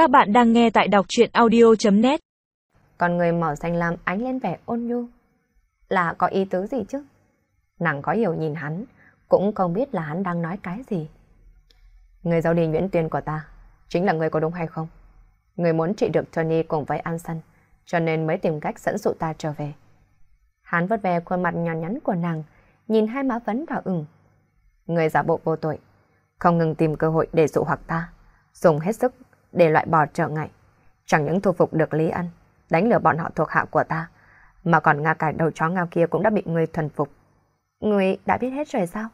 Các bạn đang nghe tại đọc chuyện audio.net Còn người màu xanh lam ánh lên vẻ ôn nhu. Là có ý tứ gì chứ? Nàng có hiểu nhìn hắn, cũng không biết là hắn đang nói cái gì. Người giao đi Nguyễn Tuyên của ta, chính là người có đúng hay không? Người muốn trị được Tony cùng với An Sân, cho nên mới tìm cách dẫn dụ ta trở về. Hắn vất về khuôn mặt nhỏ nhắn của nàng, nhìn hai má vấn đỏ ửng. Người giả bộ vô tội, không ngừng tìm cơ hội để dụ hoặc ta, dùng hết sức để loại bỏ trở ngại. Chẳng những thu phục được Lý Ân, đánh lừa bọn họ thuộc hạ của ta, mà còn ngay cả đầu chó ngao kia cũng đã bị người thuần phục. Người đã biết hết rồi sao?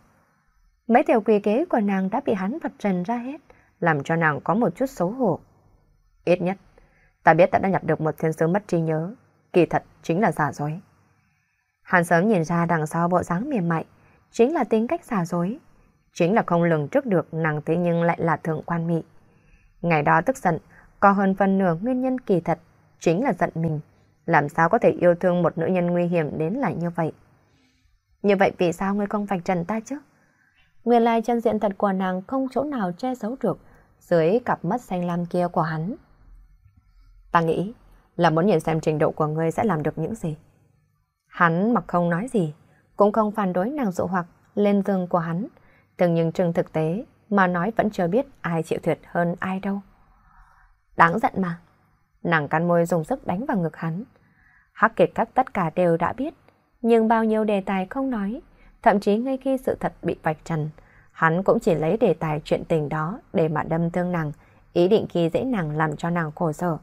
Mấy tiểu quỷ kế của nàng đã bị hắn vạch trần ra hết, làm cho nàng có một chút xấu hổ. Ít nhất, ta biết ta đã nhặt được một thiên sứ mất trí nhớ, kỳ thật chính là giả dối. Hắn sớm nhìn ra đằng sau bộ dáng mềm mại, chính là tính cách giả dối, chính là không lường trước được nàng thế nhưng lại là thượng quan mị. Ngày đó tức giận, có hơn phần nửa nguyên nhân kỳ thật, chính là giận mình. Làm sao có thể yêu thương một nữ nhân nguy hiểm đến lại như vậy? Như vậy vì sao ngươi không vạch trần ta chứ? Nguyên lai chân diện thật của nàng không chỗ nào che giấu được dưới cặp mắt xanh lam kia của hắn. Ta nghĩ là muốn nhìn xem trình độ của ngươi sẽ làm được những gì. Hắn mặc không nói gì, cũng không phản đối nàng dụ hoặc lên giường của hắn. Từng nhưng trường thực tế mà nói vẫn chưa biết ai chịu thiệt hơn ai đâu. Đáng giận mà. Nàng cắn môi dùng sức đánh vào ngực hắn. Hắc kiệt các tất cả đều đã biết, nhưng bao nhiêu đề tài không nói, thậm chí ngay khi sự thật bị vạch trần, hắn cũng chỉ lấy đề tài chuyện tình đó để mà đâm thương nàng, ý định khi dễ nàng làm cho nàng khổ sở.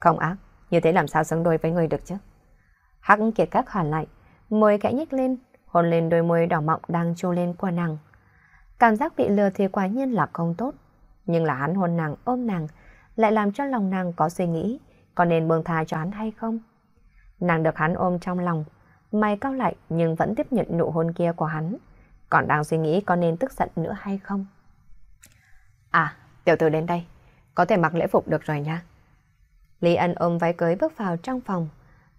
Không ác, như thế làm sao xứng đôi với người được chứ? Hắc kiệt các hoàn lại, môi kẽ nhếch lên, hôn lên đôi môi đỏ mọng đang trô lên của nàng. Cảm giác bị lừa thì quả nhiên là không tốt. Nhưng là hắn hôn nàng ôm nàng, lại làm cho lòng nàng có suy nghĩ, có nên buông tha cho hắn hay không? Nàng được hắn ôm trong lòng, mày cao lại nhưng vẫn tiếp nhận nụ hôn kia của hắn. Còn đang suy nghĩ có nên tức giận nữa hay không? À, tiểu tử đến đây, có thể mặc lễ phục được rồi nha. Lý Ân ôm váy cưới bước vào trong phòng.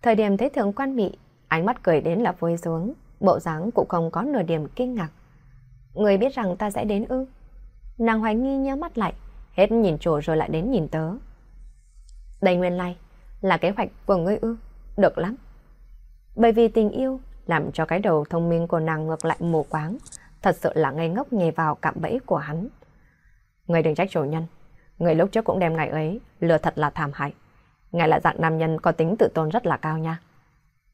Thời điểm thấy thượng quan mị, ánh mắt cười đến là vui xuống, bộ dáng cũng không có nửa điểm kinh ngạc. Người biết rằng ta sẽ đến ư? Nàng hoài nghi nhớ mắt lại, hết nhìn chủ rồi lại đến nhìn tớ. Đây nguyên lai, là kế hoạch của ngươi ư? Được lắm. Bởi vì tình yêu làm cho cái đầu thông minh của nàng ngược lại mù quáng, thật sự là ngây ngốc nhề vào cạm bẫy của hắn. Người đừng trách chủ nhân, người lúc trước cũng đem ngài ấy lừa thật là thảm hại. Ngài là dạng nam nhân có tính tự tôn rất là cao nha.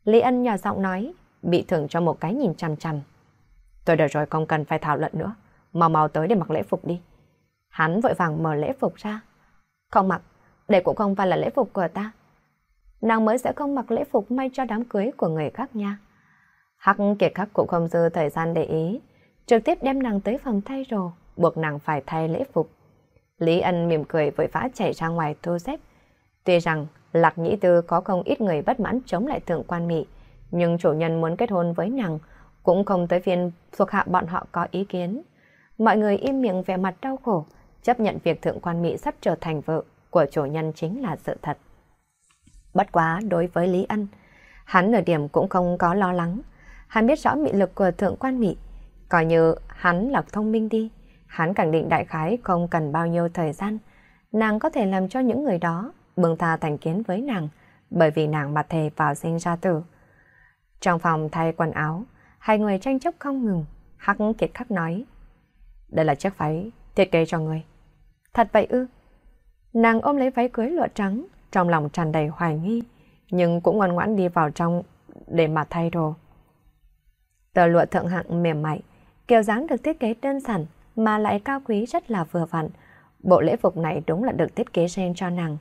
Lý Ân nhỏ giọng nói, bị thưởng cho một cái nhìn chằm chằm. Tôi đợi rồi không cần phải thảo luận nữa. Mau mau tới để mặc lễ phục đi. Hắn vội vàng mở lễ phục ra. Không mặc, đây cũng không phải là lễ phục của ta. Nàng mới sẽ không mặc lễ phục may cho đám cưới của người khác nha. Hắc kiệt khắc cũng không dư thời gian để ý. Trực tiếp đem nàng tới phòng thay đồ, buộc nàng phải thay lễ phục. Lý Ân mỉm cười vội vã chạy ra ngoài thu xếp. Tuy rằng Lạc Nhĩ Tư có không ít người bất mãn chống lại thượng quan mỹ, nhưng chủ nhân muốn kết hôn với nàng cũng không tới phiên thuộc hạ bọn họ có ý kiến. Mọi người im miệng vẻ mặt đau khổ, chấp nhận việc thượng quan mỹ sắp trở thành vợ của chủ nhân chính là sự thật. Bất quá đối với Lý Ân, hắn nửa điểm cũng không có lo lắng. Hắn biết rõ mị lực của thượng quan mỹ, coi như hắn là thông minh đi. Hắn khẳng định đại khái không cần bao nhiêu thời gian. Nàng có thể làm cho những người đó bừng tha thành kiến với nàng, bởi vì nàng mặt thề vào sinh ra tử. Trong phòng thay quần áo, hai người tranh chấp không ngừng. Hắc kiệt khắc nói. Đây là chiếc váy thiết kế cho người. Thật vậy ư? Nàng ôm lấy váy cưới lụa trắng, trong lòng tràn đầy hoài nghi, nhưng cũng ngoan ngoãn đi vào trong để mà thay đồ. Tờ lụa thượng hạng mềm mại, kiểu dáng được thiết kế đơn giản mà lại cao quý rất là vừa vặn. Bộ lễ phục này đúng là được thiết kế riêng cho nàng.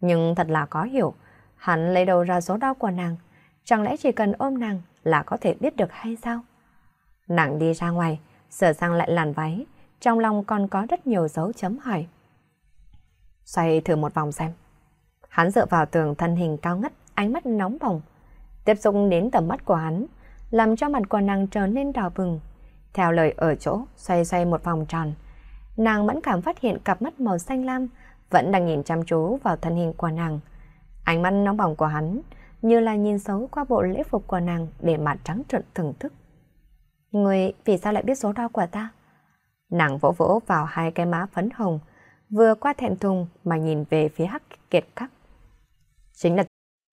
Nhưng thật là có hiểu, hắn lấy đầu ra số đau của nàng, chẳng lẽ chỉ cần ôm nàng là có thể biết được hay sao? Nàng đi ra ngoài, sửa sang lại làn váy, trong lòng còn có rất nhiều dấu chấm hỏi. Xoay thử một vòng xem. Hắn dựa vào tường thân hình cao ngất, ánh mắt nóng bỏng. Tiếp xúc đến tầm mắt của hắn, làm cho mặt của nàng trở nên đỏ bừng. Theo lời ở chỗ, xoay xoay một vòng tròn. Nàng mẫn cảm phát hiện cặp mắt màu xanh lam vẫn đang nhìn chăm chú vào thân hình của nàng. Ánh mắt nóng bỏng của hắn như là nhìn xấu qua bộ lễ phục của nàng để mà trắng trợn thưởng thức. Người vì sao lại biết số đo của ta? Nàng vỗ vỗ vào hai cái má phấn hồng, vừa qua thẹn thùng mà nhìn về phía Hắc Kiệt Khắc. Chính là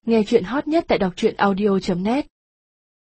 nghe chuyện hot nhất tại đọc truyện audio.net